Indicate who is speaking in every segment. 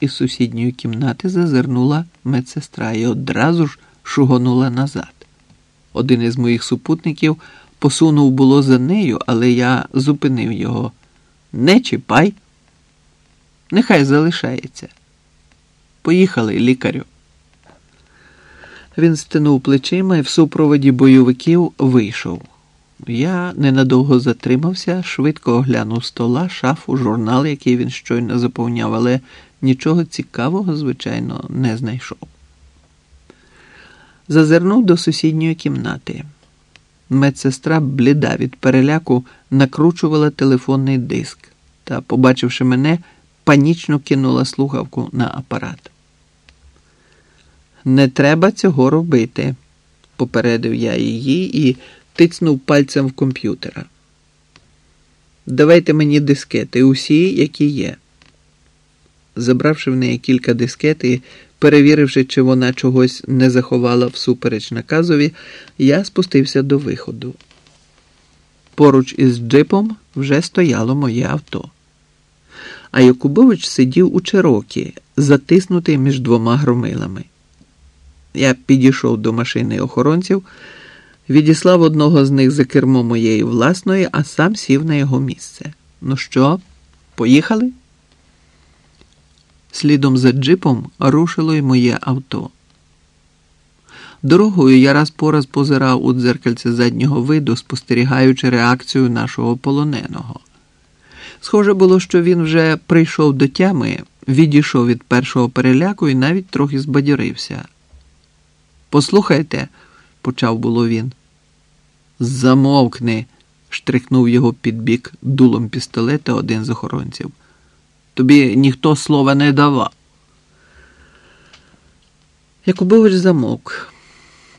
Speaker 1: із сусідньої кімнати зазирнула медсестра і одразу ж шугонула назад. Один із моїх супутників посунув було за нею, але я зупинив його. Не чіпай. Нехай залишається. Поїхали, лікарю. Він стинув плечима і в супроводі бойовиків вийшов. Я ненадовго затримався, швидко оглянув стола, шафу, журнал, який він щойно заповняв, але нічого цікавого, звичайно, не знайшов. Зазирнув до сусідньої кімнати. Медсестра, бліда від переляку, накручувала телефонний диск та, побачивши мене, панічно кинула слухавку на апарат. Не треба цього робити, попередив я її і тицнув пальцем в комп'ютера. Давайте мені дискети, усі, які є. Забравши в неї кілька дискет і перевіривши, чи вона чогось не заховала всупереч наказові, я спустився до виходу. Поруч із джипом вже стояло моє авто. А Якубович сидів у Чирокі, затиснутий між двома громилами. Я підійшов до машини охоронців, відіслав одного з них за кермо моєї власної, а сам сів на його місце. Ну що, поїхали? Слідом за джипом рушило й моє авто. Дорогою я раз по раз позирав у дзеркальце заднього виду, спостерігаючи реакцію нашого полоненого. Схоже було, що він вже прийшов до тями, відійшов від першого переляку і навіть трохи збадьорився. Послухайте, почав було він. Замовкни, штрихнув його під бік дулом пістолета один з охоронців. Тобі ніхто слова не давав. Якубович замовк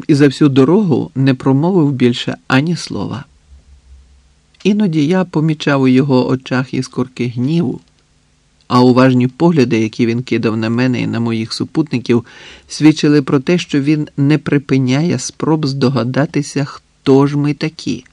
Speaker 1: і за всю дорогу не промовив більше ані слова. Іноді я помічав у його очах іскорки гніву, а уважні погляди, які він кидав на мене і на моїх супутників, свідчили про те, що він не припиняє спроб здогадатися, хто ж ми такі.